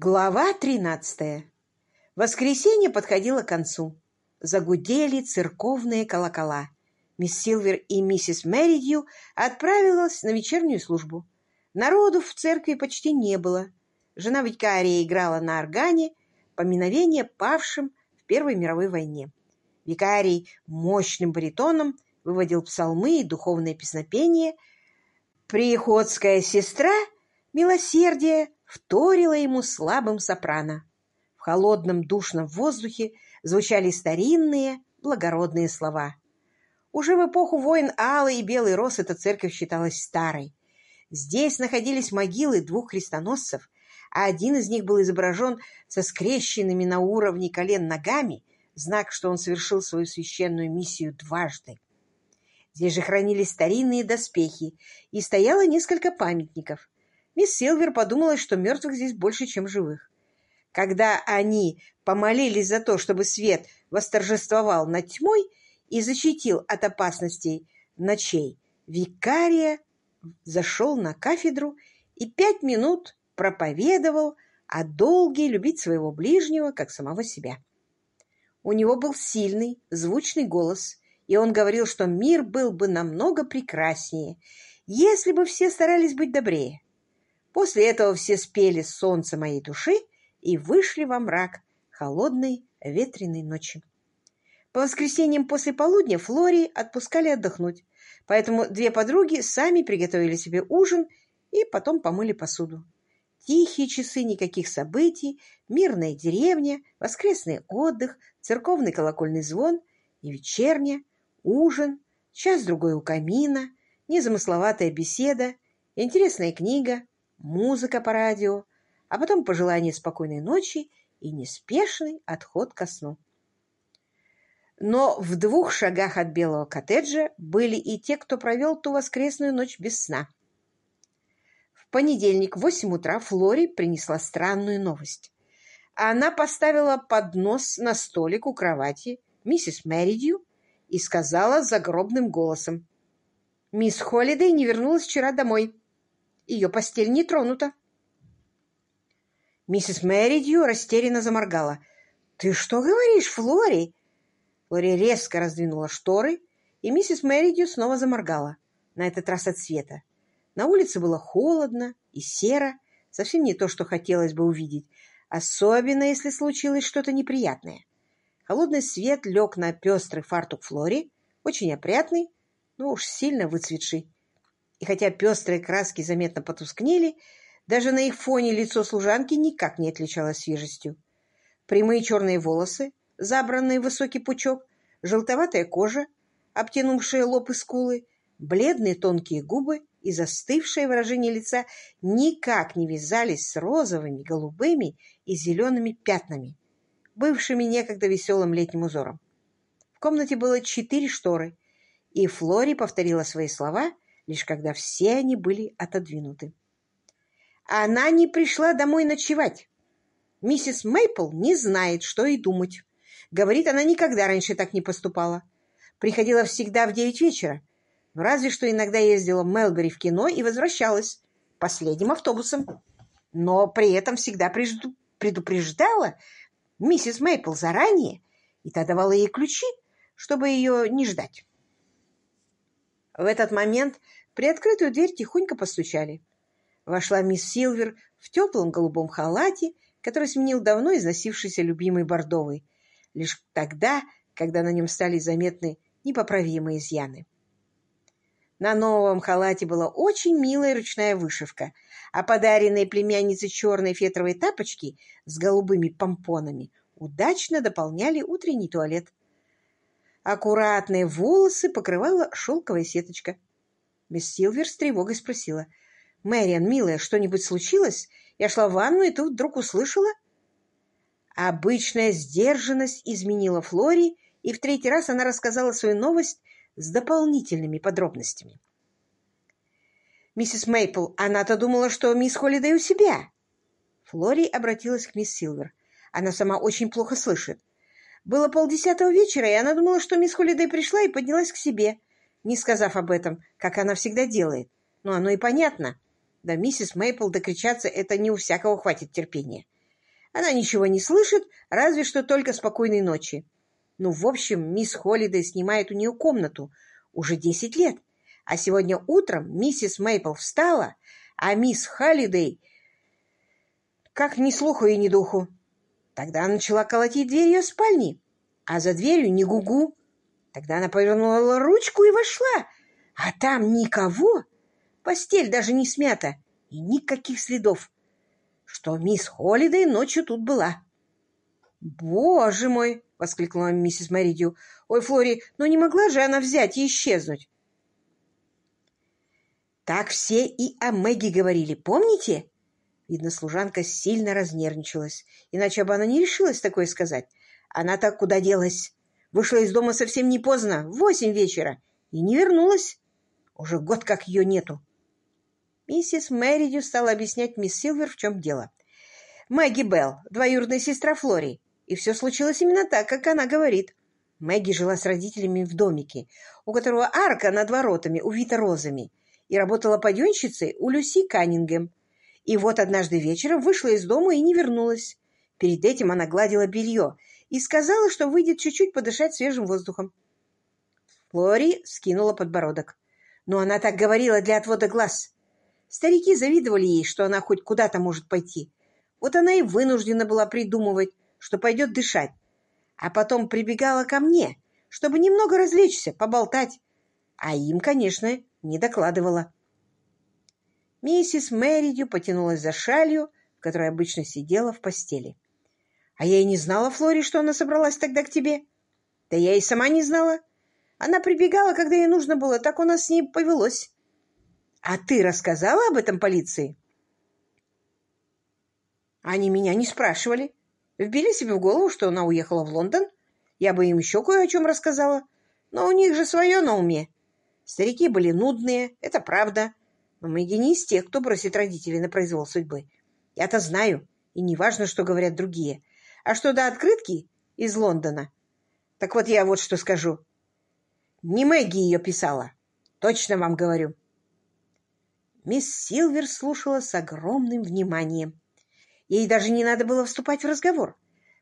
Глава тринадцатая. Воскресенье подходило к концу. Загудели церковные колокола. Мисс Силвер и миссис Мэридью отправилась на вечернюю службу. Народу в церкви почти не было. Жена викария играла на органе поминовение павшим в Первой мировой войне. Викарий мощным баритоном выводил псалмы и духовное песнопение. Приходская сестра милосердия вторила ему слабым сопрано. В холодном душном воздухе звучали старинные благородные слова. Уже в эпоху войн Алый и Белый Рос эта церковь считалась старой. Здесь находились могилы двух крестоносцев, а один из них был изображен со скрещенными на уровне колен ногами, знак, что он совершил свою священную миссию дважды. Здесь же хранились старинные доспехи, и стояло несколько памятников. Мисс Силвер подумала, что мертвых здесь больше, чем живых. Когда они помолились за то, чтобы свет восторжествовал над тьмой и защитил от опасностей ночей, викария зашел на кафедру и пять минут проповедовал о долге любить своего ближнего, как самого себя. У него был сильный, звучный голос, и он говорил, что мир был бы намного прекраснее, если бы все старались быть добрее. После этого все спели «Солнце моей души» и вышли во мрак холодной ветреной ночи. По воскресеньям после полудня Флори отпускали отдохнуть, поэтому две подруги сами приготовили себе ужин и потом помыли посуду. Тихие часы, никаких событий, мирная деревня, воскресный отдых, церковный колокольный звон и вечерня, ужин, час-другой у камина, незамысловатая беседа, интересная книга, музыка по радио, а потом пожелание спокойной ночи и неспешный отход ко сну. Но в двух шагах от белого коттеджа были и те, кто провел ту воскресную ночь без сна. В понедельник в восемь утра Флори принесла странную новость. Она поставила поднос на столик у кровати миссис Мэридью и сказала загробным голосом. «Мисс Холлидей не вернулась вчера домой. Ее постель не тронута. Миссис Мэридью растерянно заморгала. «Ты что говоришь, Флори?» Флори резко раздвинула шторы, и миссис Мэридью снова заморгала, на этот раз от света. На улице было холодно и серо, совсем не то, что хотелось бы увидеть, особенно если случилось что-то неприятное. Холодный свет лег на пестрый фартук Флори, очень опрятный, но уж сильно выцветший. И хотя пестрые краски заметно потускнели, даже на их фоне лицо служанки никак не отличалось свежестью. Прямые черные волосы, забранные в высокий пучок, желтоватая кожа, обтянувшая лоб и скулы, бледные тонкие губы и застывшее выражение лица никак не вязались с розовыми, голубыми и зелеными пятнами, бывшими некогда веселым летним узором. В комнате было четыре шторы, и Флори повторила свои слова — лишь когда все они были отодвинуты. Она не пришла домой ночевать. Миссис Мейпл не знает, что и думать. Говорит, она никогда раньше так не поступала. Приходила всегда в девять вечера. Разве что иногда ездила в Мелбери в кино и возвращалась последним автобусом. Но при этом всегда предупреждала миссис Мейпл заранее, и та давала ей ключи, чтобы ее не ждать. В этот момент при открытую дверь тихонько постучали. Вошла мисс Силвер в теплом голубом халате, который сменил давно износившийся любимый бордовый, лишь тогда, когда на нем стали заметны непоправимые изъяны. На новом халате была очень милая ручная вышивка, а подаренные племяннице черные фетровые тапочки с голубыми помпонами удачно дополняли утренний туалет. Аккуратные волосы покрывала шелковая сеточка. Мисс Силвер с тревогой спросила. «Мэриан, милая, что-нибудь случилось? Я шла в ванну, и тут вдруг услышала...» Обычная сдержанность изменила Флори, и в третий раз она рассказала свою новость с дополнительными подробностями. «Миссис Мейпл, она-то думала, что мисс Холлидей у себя!» Флори обратилась к мисс Силвер. «Она сама очень плохо слышит. Было полдесятого вечера, и она думала, что мисс Холидей пришла и поднялась к себе, не сказав об этом, как она всегда делает. Но оно и понятно. Да миссис Мейпл докричаться — это не у всякого хватит терпения. Она ничего не слышит, разве что только спокойной ночи. Ну, в общем, мисс Холлидей снимает у нее комнату уже десять лет. А сегодня утром миссис Мейпл встала, а мисс Холлидей как ни слуху и ни духу. Тогда она начала колотить дверь ее спальни, а за дверью не гугу. Тогда она повернула ручку и вошла, а там никого. Постель даже не смята и никаких следов, что мисс Холлидей ночью тут была. «Боже мой!» — воскликнула миссис Мэридью. «Ой, Флори, ну не могла же она взять и исчезнуть?» Так все и о Мэгги говорили, помните? Видно, служанка сильно разнервничалась, иначе бы она не решилась такое сказать. Она так куда делась? Вышла из дома совсем не поздно, в восемь вечера, и не вернулась. Уже год как ее нету. Миссис Мэридью стала объяснять мисс Силвер, в чем дело. Мэгги Белл, двоюродная сестра Флори, и все случилось именно так, как она говорит. Мэгги жила с родителями в домике, у которого арка над воротами увита розами, и работала паденщицей у Люси Каннингем. И вот однажды вечером вышла из дома и не вернулась. Перед этим она гладила белье и сказала, что выйдет чуть-чуть подышать свежим воздухом. Флори скинула подбородок. Но она так говорила для отвода глаз. Старики завидовали ей, что она хоть куда-то может пойти. Вот она и вынуждена была придумывать, что пойдет дышать. А потом прибегала ко мне, чтобы немного развлечься, поболтать. А им, конечно, не докладывала. Миссис Мэридью потянулась за шалью, в которой обычно сидела в постели. «А я и не знала, Флори, что она собралась тогда к тебе. Да я и сама не знала. Она прибегала, когда ей нужно было, так у нас с ней повелось. А ты рассказала об этом полиции?» Они меня не спрашивали. Вбили себе в голову, что она уехала в Лондон. Я бы им еще кое о чем рассказала. Но у них же свое на уме. Старики были нудные, это правда. Но мы не из тех, кто бросит родителей на произвол судьбы. Я-то знаю, и не важно, что говорят другие. А что до открытки из Лондона? Так вот я вот что скажу. Не Мэгги ее писала. Точно вам говорю. Мисс Силвер слушала с огромным вниманием. Ей даже не надо было вступать в разговор,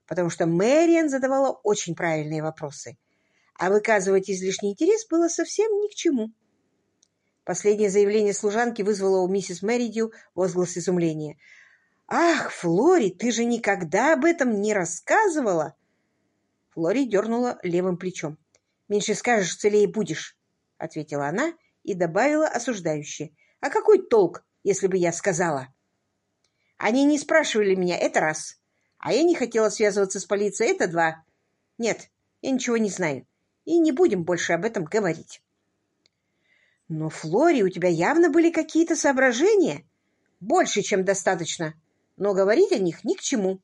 потому что Мэриан задавала очень правильные вопросы а выказывать излишний интерес было совсем ни к чему. Последнее заявление служанки вызвало у миссис Мэридью возглас изумления. «Ах, Флори, ты же никогда об этом не рассказывала!» Флори дернула левым плечом. «Меньше скажешь, целее будешь», — ответила она и добавила осуждающе. «А какой толк, если бы я сказала?» «Они не спрашивали меня, это раз. А я не хотела связываться с полицией, это два. Нет, я ничего не знаю и не будем больше об этом говорить. Но, Флори, у тебя явно были какие-то соображения. Больше, чем достаточно. Но говорить о них ни к чему.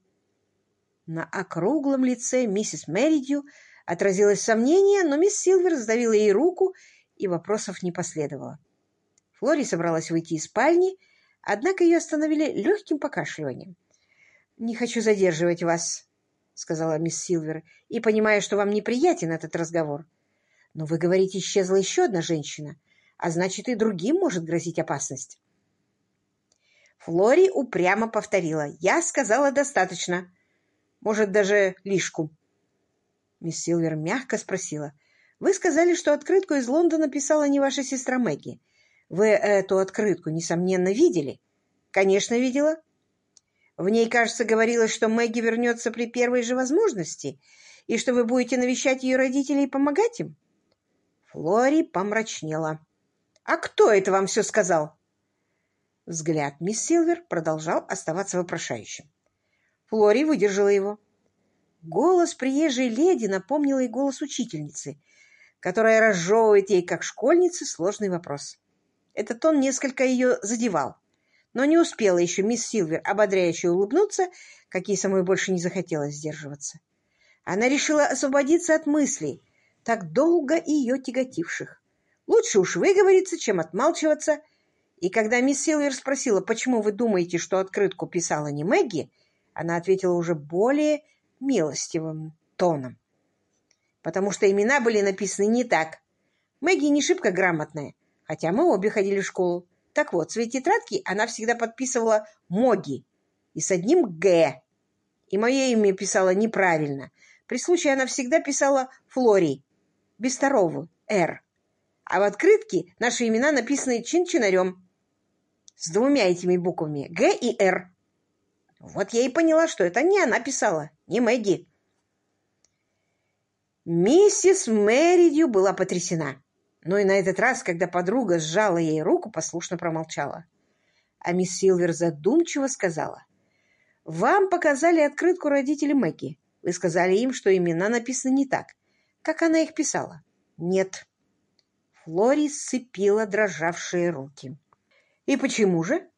На округлом лице миссис Меридью отразилось сомнение, но мисс Силвер сдавила ей руку, и вопросов не последовало. Флори собралась выйти из спальни, однако ее остановили легким покашливанием. «Не хочу задерживать вас», — сказала мисс Силвер, — «и понимаю, что вам неприятен этот разговор. Но вы говорите, исчезла еще одна женщина, а значит, и другим может грозить опасность». Флори упрямо повторила. «Я сказала достаточно. Может, даже лишку». Мисс Силвер мягко спросила. «Вы сказали, что открытку из Лондона писала не ваша сестра Мэгги. Вы эту открытку, несомненно, видели?» «Конечно, видела. В ней, кажется, говорилось, что Мэгги вернется при первой же возможности и что вы будете навещать ее родителей и помогать им. Флори помрачнела. «А кто это вам все сказал?» Взгляд мисс Силвер продолжал оставаться вопрошающим. Флори выдержала его. Голос приезжей леди напомнил ей голос учительницы, которая разжевывает ей, как школьнице, сложный вопрос. Этот тон несколько ее задевал. Но не успела еще мисс Силвер ободряюще улыбнуться, как ей самой больше не захотелось сдерживаться. Она решила освободиться от мыслей, так долго ее тяготивших. Лучше уж выговориться, чем отмалчиваться. И когда мисс Силвер спросила, почему вы думаете, что открытку писала не Мэгги, она ответила уже более милостивым тоном. Потому что имена были написаны не так. Мэгги не шибко грамотная, хотя мы обе ходили в школу. Так вот, свои тетрадки она всегда подписывала «Моги» и с одним «Г». и мое имя писала неправильно. При случае она всегда писала Флори, без второго «Р». А в открытке наши имена написаны чин-чинарем с двумя этими буквами «Г» и «Р». Вот я и поняла, что это не она писала, не Мэгги. Миссис Мэридью была потрясена, но и на этот раз, когда подруга сжала ей руку, послушно промолчала. А мисс Силвер задумчиво сказала, «Вам показали открытку родители Мэгги. Вы сказали им, что имена написаны не так, как она их писала». «Нет». Флори сцепила дрожавшие руки. «И почему же?»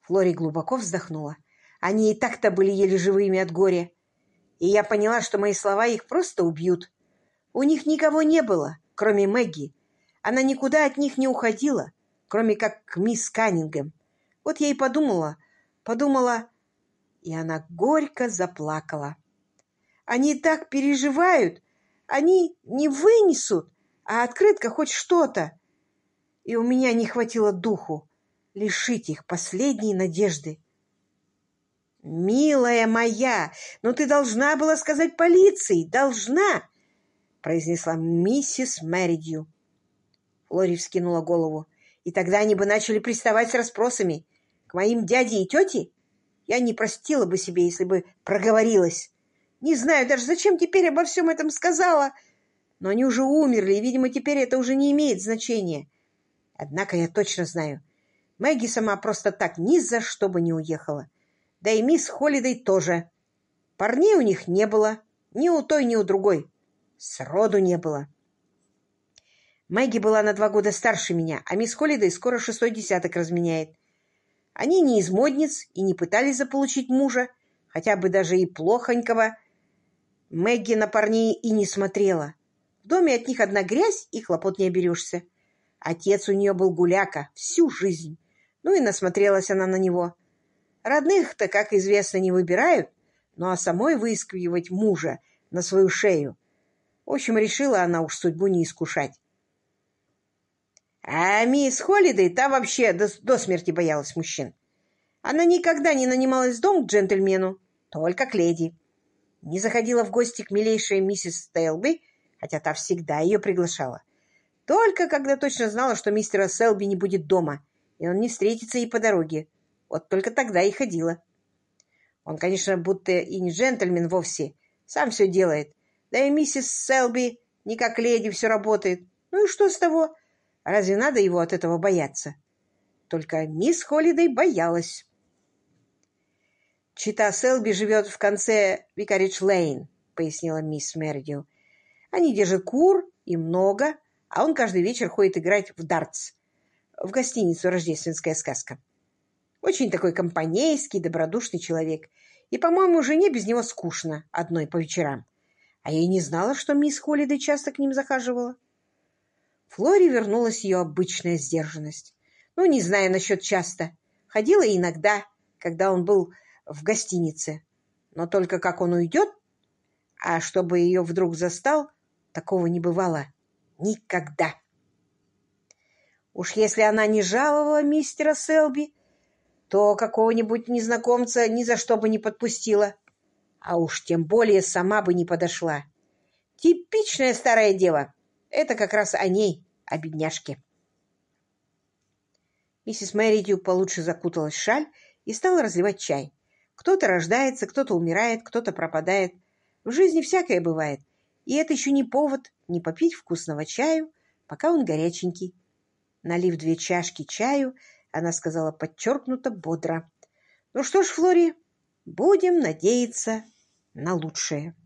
Флори глубоко вздохнула. Они и так-то были еле живыми от горя. И я поняла, что мои слова их просто убьют. У них никого не было, кроме Мэгги. Она никуда от них не уходила, кроме как к мисс Каннингем. Вот я и подумала, подумала, и она горько заплакала. Они так переживают, они не вынесут, а открытка хоть что-то. И у меня не хватило духу лишить их последней надежды. «Милая моя, ну ты должна была сказать полиции, должна!» произнесла миссис Мэридью. Флори вскинула голову. «И тогда они бы начали приставать с расспросами к моим дяде и тете? Я не простила бы себе, если бы проговорилась. Не знаю даже, зачем теперь обо всем этом сказала. Но они уже умерли, и, видимо, теперь это уже не имеет значения. Однако я точно знаю, Мэгги сама просто так ни за что бы не уехала. Да и мисс Холидей тоже. Парней у них не было. Ни у той, ни у другой. Сроду не было. Мэгги была на два года старше меня, а мисс Холидей скоро шестой десяток разменяет. Они не из модниц и не пытались заполучить мужа, хотя бы даже и плохонького. Мэгги на парней и не смотрела. Доме от них одна грязь, и хлопот не оберешься. Отец у нее был гуляка всю жизнь. Ну и насмотрелась она на него. Родных-то, как известно, не выбирают, ну а самой выискивать мужа на свою шею. В общем, решила она уж судьбу не искушать. А мисс Холидей та вообще до, до смерти боялась мужчин. Она никогда не нанималась в дом к джентльмену, только к леди. Не заходила в гости к милейшей миссис Стейлби, хотя та всегда ее приглашала. Только когда точно знала, что мистера Селби не будет дома, и он не встретится ей по дороге. Вот только тогда и ходила. Он, конечно, будто и не джентльмен вовсе, сам все делает. Да и миссис Селби не как леди все работает. Ну и что с того? Разве надо его от этого бояться? Только мисс Холидей боялась. «Чита Селби живет в конце Викаридж-Лейн», — пояснила мисс Мердио. «Они держат кур и много, а он каждый вечер ходит играть в дартс в гостиницу «Рождественская сказка». Очень такой компанейский, добродушный человек. И, по-моему, жене без него скучно одной по вечерам. А я и не знала, что мисс Холлидей часто к ним захаживала. Флоре вернулась ее обычная сдержанность. Ну, не знаю насчет часто. Ходила иногда, когда он был в гостинице. Но только как он уйдет, а чтобы ее вдруг застал, такого не бывало. Никогда. Уж если она не жаловала мистера Селби, то какого-нибудь незнакомца ни за что бы не подпустила. А уж тем более сама бы не подошла. Типичная старая дева. Это как раз о ней, о бедняжке. Миссис Мэридью получше закуталась в шаль и стала разливать чай. Кто-то рождается, кто-то умирает, кто-то пропадает. В жизни всякое бывает. И это еще не повод не попить вкусного чаю, пока он горяченький. Налив две чашки чаю, она сказала подчеркнуто бодро. «Ну что ж, Флори, будем надеяться на лучшее».